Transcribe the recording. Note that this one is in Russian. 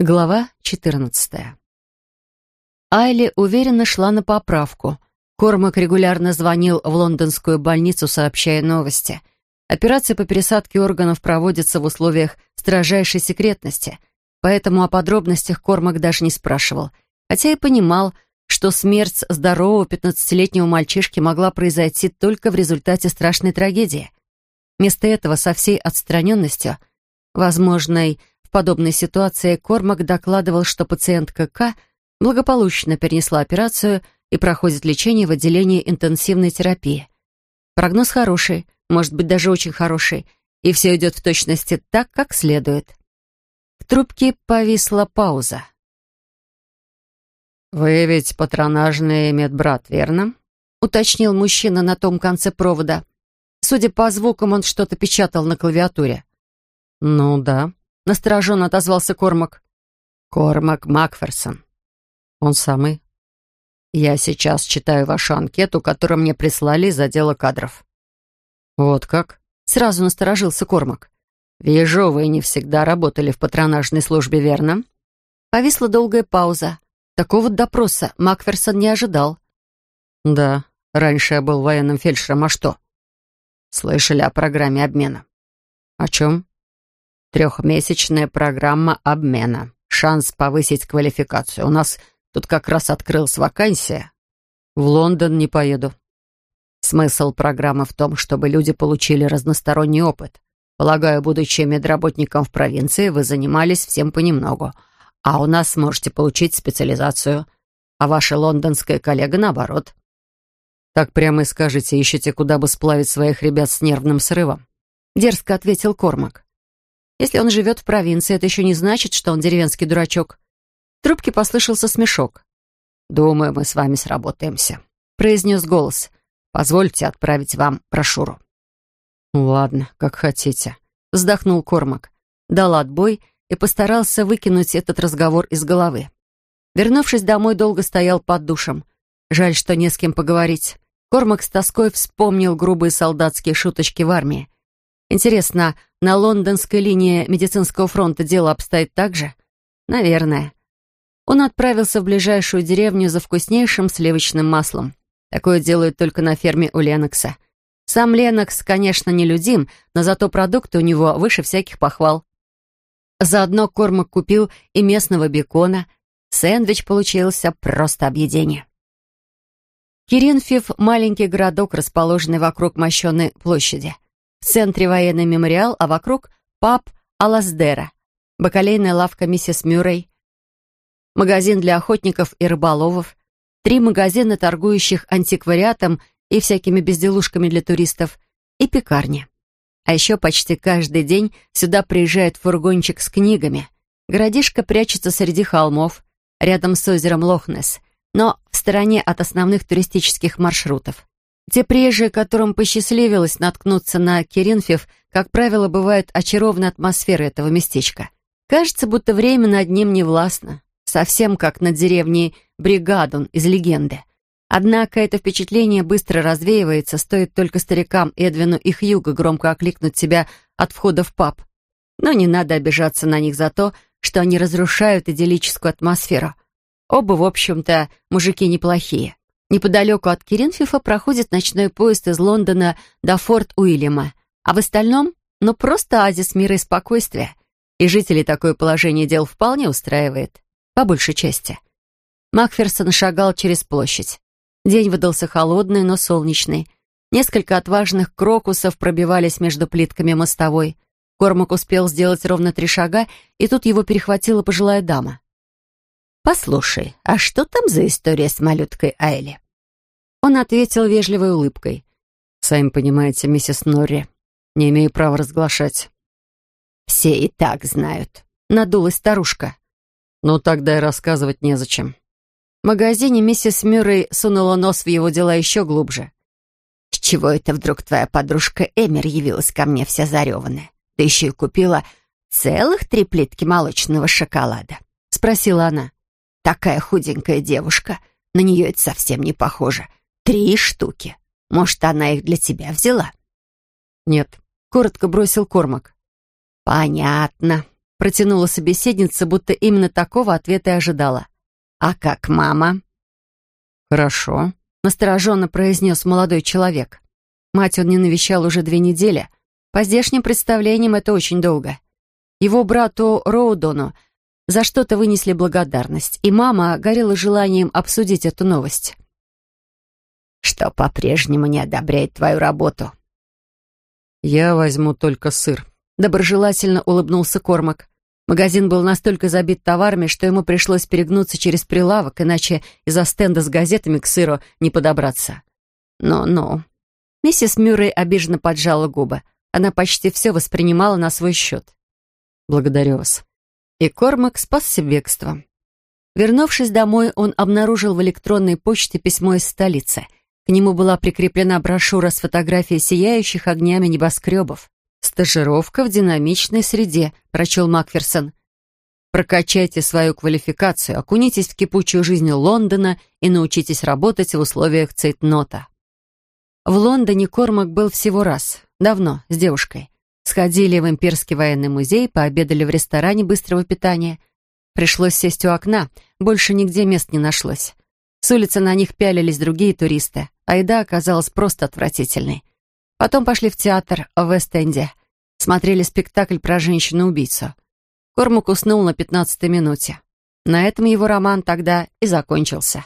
Глава 14. Айли уверенно шла на поправку. Кормак регулярно звонил в лондонскую больницу, сообщая новости. Операция по пересадке органов проводится в условиях строжайшей секретности, поэтому о подробностях Кормак даже не спрашивал, хотя и понимал, что смерть здорового 15-летнего мальчишки могла произойти только в результате страшной трагедии. Вместо этого со всей отстраненностью, возможной в подобной ситуации Кормак докладывал, что пациентка К благополучно перенесла операцию и проходит лечение в отделении интенсивной терапии. Прогноз хороший, может быть, даже очень хороший, и все идет в точности так, как следует. В трубке повисла пауза. «Вы ведь патронажный медбрат, верно?» — уточнил мужчина на том конце провода. Судя по звукам, он что-то печатал на клавиатуре. «Ну да», настороженно отозвался Кормак. «Кормак Макферсон. Он самый. Я сейчас читаю вашу анкету, которую мне прислали из отдела кадров». «Вот как?» — сразу насторожился Кормак. «Вижу, вы не всегда работали в патронажной службе, верно?» Повисла долгая пауза. Такого допроса Макферсон не ожидал. «Да, раньше я был военным фельдшером, а что?» «Слышали о программе обмена?» «О чем?» Трехмесячная программа обмена. Шанс повысить квалификацию. У нас тут как раз открылась вакансия. В Лондон не поеду. Смысл программы в том, чтобы люди получили разносторонний опыт. Полагаю, будучи медработником в провинции, вы занимались всем понемногу. А у нас сможете получить специализацию. А ваша лондонская коллега наоборот. Так прямо и скажете, ищете, куда бы сплавить своих ребят с нервным срывом. Дерзко ответил Кормак. Если он живет в провинции, это еще не значит, что он деревенский дурачок. В трубке послышался смешок. «Думаю, мы с вами сработаемся», — произнес голос. «Позвольте отправить вам брошюру». «Ладно, как хотите», — вздохнул Кормак. Дал отбой и постарался выкинуть этот разговор из головы. Вернувшись домой, долго стоял под душем. Жаль, что не с кем поговорить. Кормак с тоской вспомнил грубые солдатские шуточки в армии. Интересно, на лондонской линии медицинского фронта дело обстоит так же? Наверное. Он отправился в ближайшую деревню за вкуснейшим сливочным маслом. Такое делают только на ферме у Ленокса. Сам Ленокс, конечно, не людим, но зато продукты у него выше всяких похвал. Заодно Кормак купил и местного бекона. Сэндвич получился просто объедение. Киринфив — маленький городок, расположенный вокруг мощенной площади — в центре военный мемориал, а вокруг паб Аласдера, бакалейная лавка миссис Мюррей, магазин для охотников и рыболовов, три магазина, торгующих антиквариатом и всякими безделушками для туристов, и пекарни. А еще почти каждый день сюда приезжает фургончик с книгами. Городишко прячется среди холмов, рядом с озером Лохнес, но в стороне от основных туристических маршрутов. Те приезжие, которым посчастливилось наткнуться на Керинфев, как правило, бывают очарованы атмосферой этого местечка. Кажется, будто время над ним не властно, совсем как над деревней Бригадун из легенды. Однако это впечатление быстро развеивается, стоит только старикам Эдвину и Хьюго громко окликнуть себя от входа в паб. Но не надо обижаться на них за то, что они разрушают идиллическую атмосферу. Оба, в общем-то, мужики неплохие. Неподалеку от Киринфифа проходит ночной поезд из Лондона до Форт Уильяма, а в остальном, ну просто оазис мира и спокойствия. И жителей такое положение дел вполне устраивает, по большей части. Макферсон шагал через площадь. День выдался холодный, но солнечный. Несколько отважных крокусов пробивались между плитками мостовой. Кормак успел сделать ровно три шага, и тут его перехватила пожилая дама. «Послушай, а что там за история с малюткой Айли?» Он ответил вежливой улыбкой. «Сами понимаете, миссис Норри, не имею права разглашать». «Все и так знают», — надулась старушка. «Ну, тогда и рассказывать незачем». В магазине миссис Мюррей сунула нос в его дела еще глубже. «С чего это вдруг твоя подружка Эмер явилась ко мне вся зареванная? Ты еще и купила целых три плитки молочного шоколада?» — спросила она. Такая худенькая девушка. На нее это совсем не похоже. Три штуки. Может, она их для тебя взяла?» «Нет», — коротко бросил Кормак. «Понятно», протянула собеседница, будто именно такого ответа и ожидала. «А как мама?» «Хорошо», — настороженно произнес молодой человек. Мать он не навещал уже две недели. По здешним представлениям это очень долго. Его брату Роудону за что-то вынесли благодарность, и мама горела желанием обсудить эту новость. «Что по-прежнему не одобряет твою работу?» «Я возьму только сыр», — доброжелательно улыбнулся Кормак. Магазин был настолько забит товарами, что ему пришлось перегнуться через прилавок, иначе из-за стенда с газетами к сыру не подобраться. «Ну-ну». Миссис Мюррей обиженно поджала губы. Она почти все воспринимала на свой счет. «Благодарю вас». И Кормак спасся бегством. Вернувшись домой, он обнаружил в электронной почте письмо из столицы. К нему была прикреплена брошюра с фотографией сияющих огнями небоскребов. «Стажировка в динамичной среде», — прочел Макферсон. «Прокачайте свою квалификацию, окунитесь в кипучую жизнь Лондона и научитесь работать в условиях цейтнота». В Лондоне Кормак был всего раз, давно, с девушкой. Сходили в Имперский военный музей, пообедали в ресторане быстрого питания. Пришлось сесть у окна, больше нигде мест не нашлось. С улицы на них пялились другие туристы, а еда оказалась просто отвратительной. Потом пошли в театр в Вест-Энде. Смотрели спектакль про женщину-убийцу. Кормак уснул на пятнадцатой минуте. На этом его роман тогда и закончился.